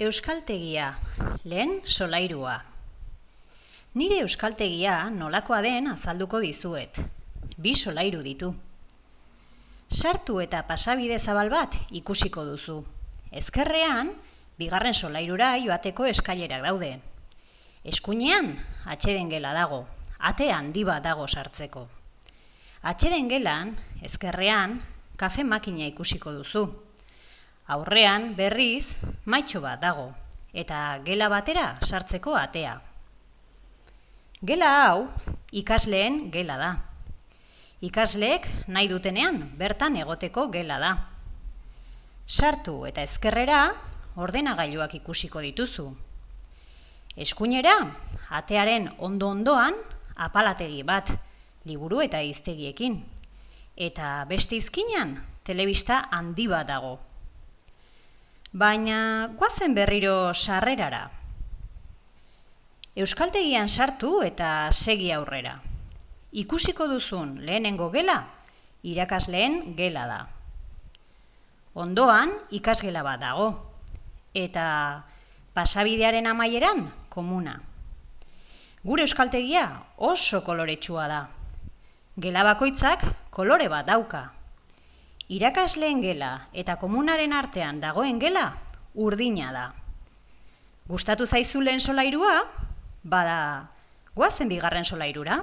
Euskaltegia, lehen solairua. Nire euskaltegia nolakoa den azalduko dizuet. Bi solairu ditu. Sartu eta pasabide zabal bat ikusiko duzu. Ezkerrean, bigarren solairura joateko eskailerak daude. Eskuinean, atxeden gela dago, ate handi bat dago sartzeko. Atxeden gelan, ezkerrean, kafe makina ikusiko duzu. Aurrean, berriz, maitxo bat dago, eta gela batera sartzeko atea. Gela hau, ikasleen gela da. Ikasleek nahi dutenean bertan egoteko gela da. Sartu eta ezkerrera ordenagailuak ikusiko dituzu. Eskuinera, atearen ondo-ondoan apalategi bat, liburu eta iztegiekin. Eta beste izkinan, telebista handi bat dago. Baina guazen berriro sarrerara. Euskaltegian sartu eta segi aurrera. Ikusiko duzun lehenengo gela, irakasleen gela da. Ondoan ikasgela bat dago. Eta pasabidearen amaieran komuna. Gure euskaltegia oso koloretsua da. Gela bakoitzak kolore bat dauka. Irakasleen gela eta komunaren artean dagoen gela urdina da. Gustatu zaizu lehen solairua? Bada, goazen bigarren solairura?